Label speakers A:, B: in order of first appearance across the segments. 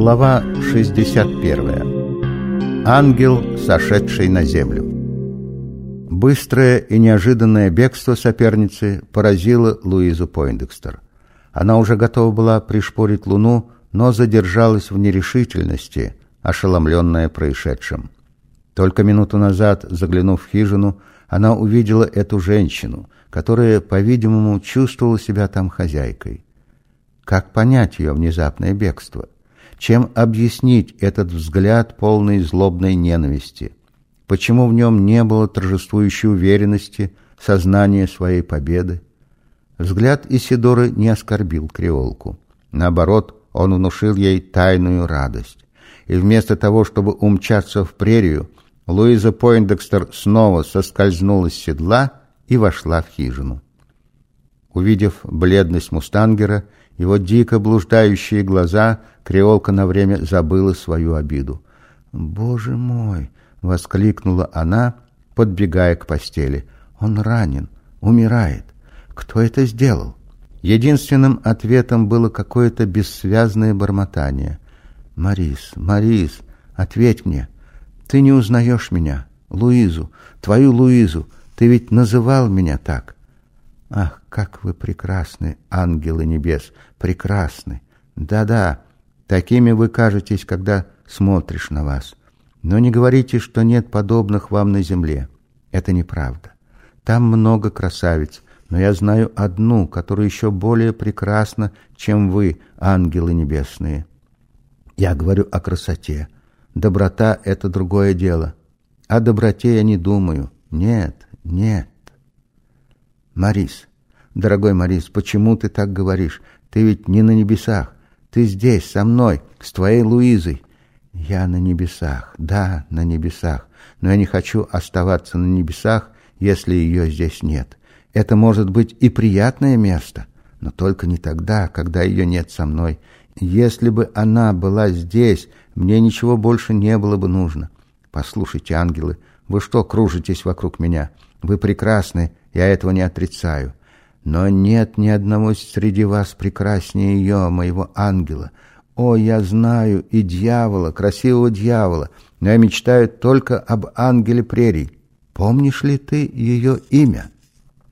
A: Глава 61. Ангел, сошедший на землю. Быстрое и неожиданное бегство соперницы поразило Луизу Пойндекстер. Она уже готова была пришпорить луну, но задержалась в нерешительности, ошеломленная происшедшим. Только минуту назад, заглянув в хижину, она увидела эту женщину, которая, по-видимому, чувствовала себя там хозяйкой. Как понять ее внезапное бегство? Чем объяснить этот взгляд полный злобной ненависти? Почему в нем не было торжествующей уверенности, сознания своей победы? Взгляд Исидоры не оскорбил креолку. Наоборот, он внушил ей тайную радость. И вместо того, чтобы умчаться в прерию, Луиза Пойндекстер снова соскользнула с седла и вошла в хижину. Увидев бледность мустангера, его дико блуждающие глаза, креолка на время забыла свою обиду. «Боже мой!» — воскликнула она, подбегая к постели. «Он ранен, умирает. Кто это сделал?» Единственным ответом было какое-то бессвязное бормотание. «Марис, Марис, ответь мне!» Ты не узнаешь меня, Луизу, твою Луизу. Ты ведь называл меня так. Ах, как вы прекрасны, ангелы небес, прекрасны. Да-да, такими вы кажетесь, когда смотришь на вас. Но не говорите, что нет подобных вам на земле. Это неправда. Там много красавиц, но я знаю одну, которая еще более прекрасна, чем вы, ангелы небесные. Я говорю о красоте. Доброта — это другое дело. О доброте я не думаю. Нет, нет. Марис, дорогой Марис, почему ты так говоришь? Ты ведь не на небесах. Ты здесь, со мной, с твоей Луизой. Я на небесах, да, на небесах. Но я не хочу оставаться на небесах, если ее здесь нет. Это может быть и приятное место, но только не тогда, когда ее нет со мной. Если бы она была здесь, мне ничего больше не было бы нужно. Послушайте, ангелы, вы что кружитесь вокруг меня? Вы прекрасны, я этого не отрицаю. Но нет ни одного среди вас прекраснее ее, моего ангела. О, я знаю и дьявола, красивого дьявола, но я мечтаю только об ангеле прерий. Помнишь ли ты ее имя?»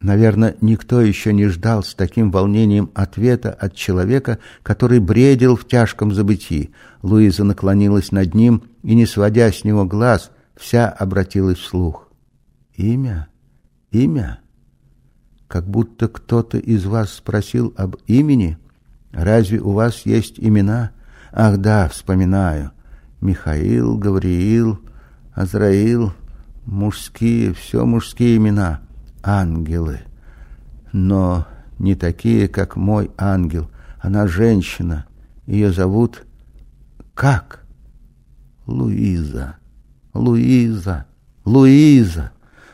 A: Наверное, никто еще не ждал с таким волнением ответа от человека, который бредил в тяжком забытии. Луиза наклонилась над ним и, не сводя с него глаз, вся обратилась вслух. «Имя? Имя? Как будто кто-то из вас спросил об имени? Разве у вас есть имена? Ах да, вспоминаю. Михаил, Гавриил, Азраил, мужские, все мужские имена» ангелы. Но не такие, как мой ангел. Она женщина. Ее зовут... Как? Луиза. Луиза. Луиза.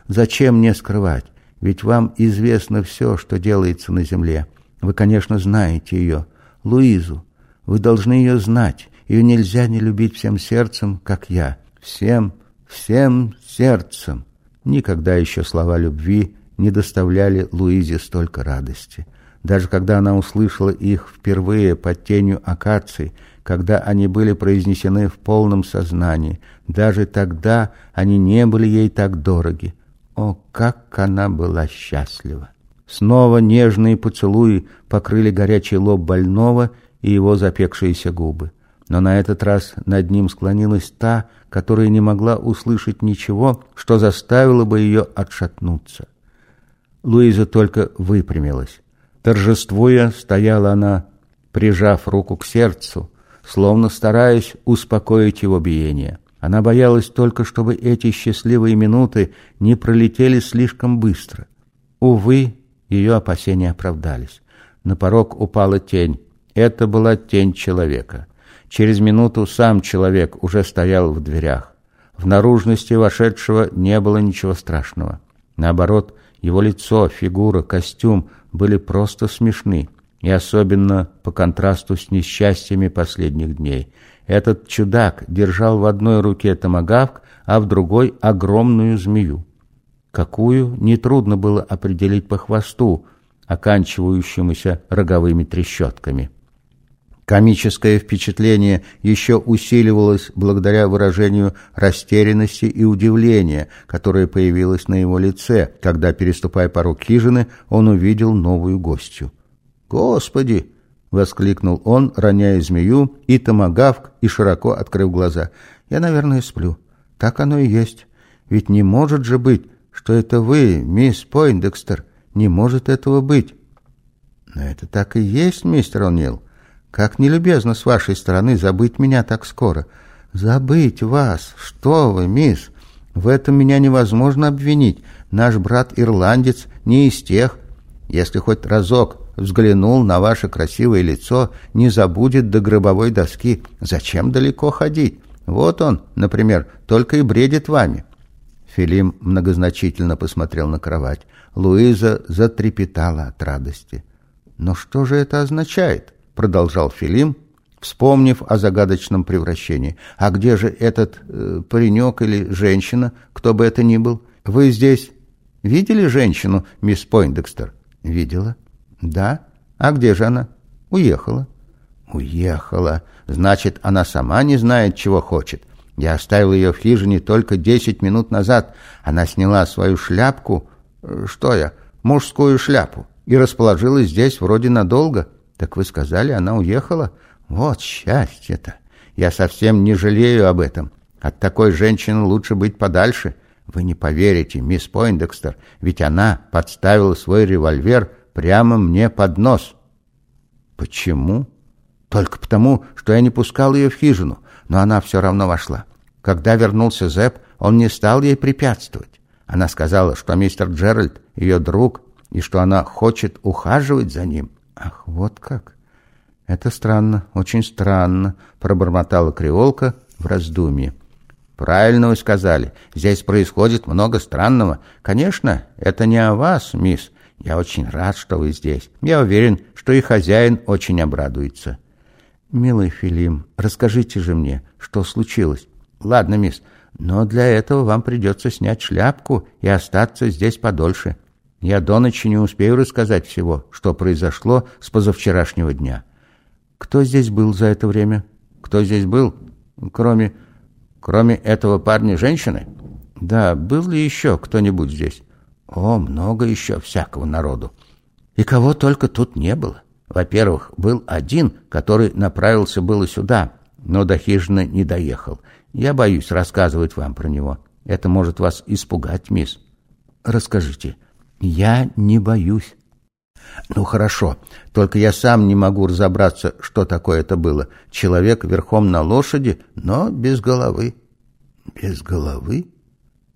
A: Зачем мне скрывать? Ведь вам известно все, что делается на земле. Вы, конечно, знаете ее. Луизу. Вы должны ее знать. Ее нельзя не любить всем сердцем, как я. Всем, всем сердцем. Никогда еще слова любви не доставляли Луизе столько радости. Даже когда она услышала их впервые под тенью акаций, когда они были произнесены в полном сознании, даже тогда они не были ей так дороги. О, как она была счастлива! Снова нежные поцелуи покрыли горячий лоб больного и его запекшиеся губы. Но на этот раз над ним склонилась та, которая не могла услышать ничего, что заставило бы ее отшатнуться. Луиза только выпрямилась. Торжествуя, стояла она, прижав руку к сердцу, словно стараясь успокоить его биение. Она боялась только, чтобы эти счастливые минуты не пролетели слишком быстро. Увы, ее опасения оправдались. На порог упала тень. Это была тень человека. Через минуту сам человек уже стоял в дверях. В наружности вошедшего не было ничего страшного. Наоборот, его лицо, фигура, костюм были просто смешны, и особенно по контрасту с несчастьями последних дней. Этот чудак держал в одной руке томагавк, а в другой — огромную змею. Какую, нетрудно было определить по хвосту, оканчивающемуся роговыми трещотками. Комическое впечатление еще усиливалось благодаря выражению растерянности и удивления, которое появилось на его лице, когда, переступая порог хижины, он увидел новую гостью. «Господи!» — воскликнул он, роняя змею и томагавк, и широко открыв глаза. «Я, наверное, сплю. Так оно и есть. Ведь не может же быть, что это вы, мисс Пойндекстер. Не может этого быть». «Но это так и есть, мистер О'Нил. Как нелюбезно с вашей стороны забыть меня так скоро. Забыть вас? Что вы, мисс? В этом меня невозможно обвинить. Наш брат-ирландец не из тех. Если хоть разок взглянул на ваше красивое лицо, не забудет до гробовой доски. Зачем далеко ходить? Вот он, например, только и бредит вами». Филим многозначительно посмотрел на кровать. Луиза затрепетала от радости. «Но что же это означает?» — продолжал Филим, вспомнив о загадочном превращении. «А где же этот э, паренек или женщина, кто бы это ни был? Вы здесь видели женщину, мисс Пойндекстер?» «Видела». «Да? А где же она?» «Уехала». «Уехала. Значит, она сама не знает, чего хочет. Я оставил ее в хижине только десять минут назад. Она сняла свою шляпку... Э, что я? Мужскую шляпу. И расположилась здесь вроде надолго. Так вы сказали, она уехала? Вот счастье-то! Я совсем не жалею об этом. От такой женщины лучше быть подальше. Вы не поверите, мисс Пойндекстер, ведь она подставила свой револьвер прямо мне под нос. Почему? Только потому, что я не пускал ее в хижину, но она все равно вошла. Когда вернулся Зэп, он не стал ей препятствовать. Она сказала, что мистер Джеральд ее друг и что она хочет ухаживать за ним. «Ах, вот как! Это странно, очень странно», — пробормотала креолка в раздумье. «Правильно вы сказали. Здесь происходит много странного. Конечно, это не о вас, мисс. Я очень рад, что вы здесь. Я уверен, что и хозяин очень обрадуется». «Милый Филим, расскажите же мне, что случилось?» «Ладно, мисс, но для этого вам придется снять шляпку и остаться здесь подольше. Я до ночи не успею рассказать всего, что произошло с позавчерашнего дня. Кто здесь был за это время? Кто здесь был? Кроме... Кроме этого парня женщины? Да, был ли еще кто-нибудь здесь? О, много еще всякого народу. И кого только тут не было. Во-первых, был один, который направился было сюда, но до хижины не доехал. Я боюсь рассказывать вам про него. Это может вас испугать, мисс. Расскажите. Я не боюсь. Ну хорошо, только я сам не могу разобраться, что такое это было. Человек верхом на лошади, но без головы. Без головы?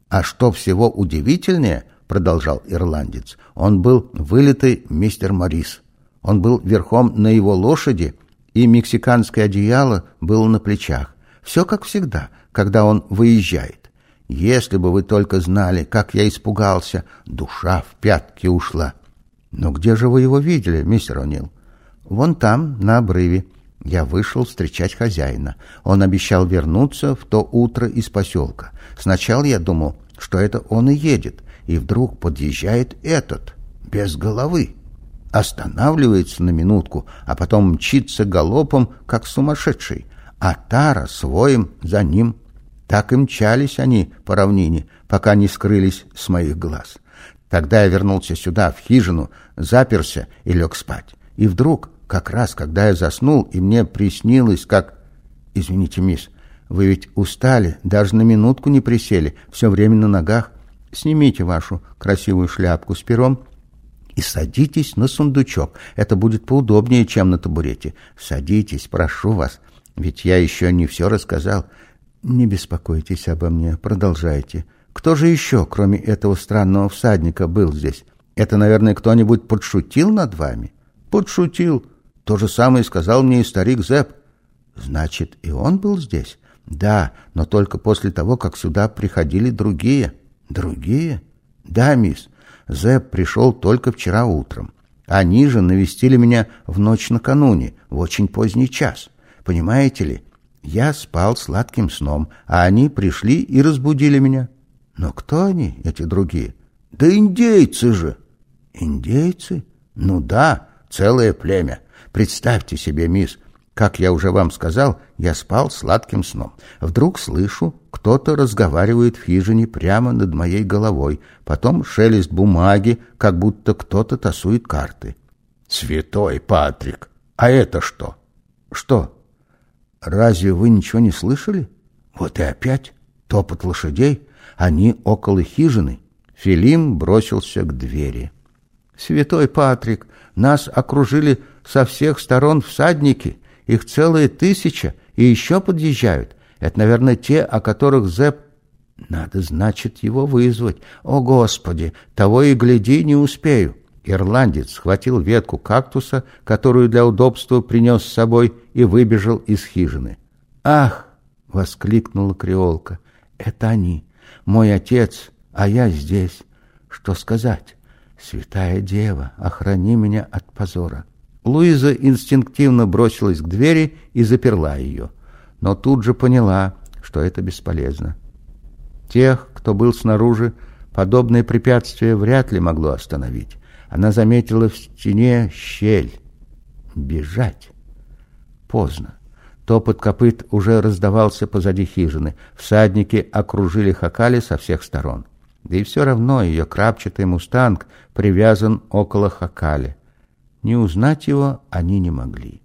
A: А что всего удивительнее, продолжал ирландец, он был вылитый мистер Морис. Он был верхом на его лошади, и мексиканское одеяло было на плечах. Все как всегда, когда он выезжает. Если бы вы только знали, как я испугался, душа в пятки ушла. Но где же вы его видели, мистер О'Нил? Вон там, на обрыве. Я вышел встречать хозяина. Он обещал вернуться в то утро из поселка. Сначала я думал, что это он и едет, и вдруг подъезжает этот, без головы. Останавливается на минутку, а потом мчится галопом, как сумасшедший, а Тара своим за ним так и мчались они по равнине, пока не скрылись с моих глаз. Тогда я вернулся сюда, в хижину, заперся и лег спать. И вдруг, как раз когда я заснул, и мне приснилось, как... Извините, мисс, вы ведь устали, даже на минутку не присели, все время на ногах. Снимите вашу красивую шляпку с пером и садитесь на сундучок. Это будет поудобнее, чем на табурете. Садитесь, прошу вас, ведь я еще не все рассказал. «Не беспокойтесь обо мне, продолжайте. Кто же еще, кроме этого странного всадника, был здесь? Это, наверное, кто-нибудь подшутил над вами?» «Подшутил. То же самое сказал мне и старик Зэп». «Значит, и он был здесь?» «Да, но только после того, как сюда приходили другие». «Другие?» «Да, мисс. Зэп пришел только вчера утром. Они же навестили меня в ночь накануне, в очень поздний час. Понимаете ли, я спал сладким сном, а они пришли и разбудили меня. Но кто они, эти другие? Да индейцы же! Индейцы? Ну да, целое племя. Представьте себе, мисс, Как я уже вам сказал, я спал сладким сном. Вдруг слышу, кто-то разговаривает в хижине прямо над моей головой. Потом шелест бумаги, как будто кто-то тасует карты. Святой Патрик! А это что? Что? Разве вы ничего не слышали? Вот и опять топот лошадей. Они около хижины. Филим бросился к двери. Святой Патрик, нас окружили со всех сторон всадники. Их целая тысяча, и еще подъезжают. Это, наверное, те, о которых Зэп... Надо, значит, его вызвать. О, Господи, того и гляди, не успею. Ирландец схватил ветку кактуса, которую для удобства принес с собой, и выбежал из хижины. «Ах!» — воскликнула креолка. «Это они! Мой отец, а я здесь! Что сказать? Святая Дева, охрани меня от позора!» Луиза инстинктивно бросилась к двери и заперла ее, но тут же поняла, что это бесполезно. Тех, кто был снаружи, подобное препятствие вряд ли могло остановить. Она заметила в стене щель. Бежать. Поздно. Топот копыт уже раздавался позади хижины. Всадники окружили Хакали со всех сторон. Да и все равно ее крапчатый мустанг привязан около Хакали. Не узнать его они не могли.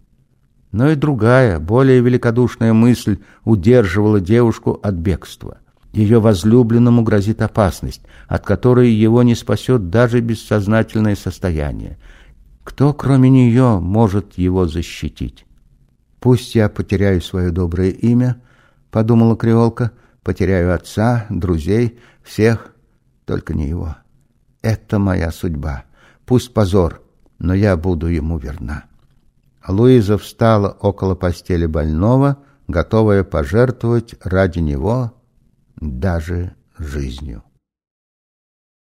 A: Но и другая, более великодушная мысль удерживала девушку от бегства. Ее возлюбленному грозит опасность, от которой его не спасет даже бессознательное состояние. Кто, кроме нее, может его защитить? «Пусть я потеряю свое доброе имя», — подумала Креолка, — «потеряю отца, друзей, всех, только не его. Это моя судьба. Пусть позор, но я буду ему верна». Луиза встала около постели больного, готовая пожертвовать ради него даже жизнью.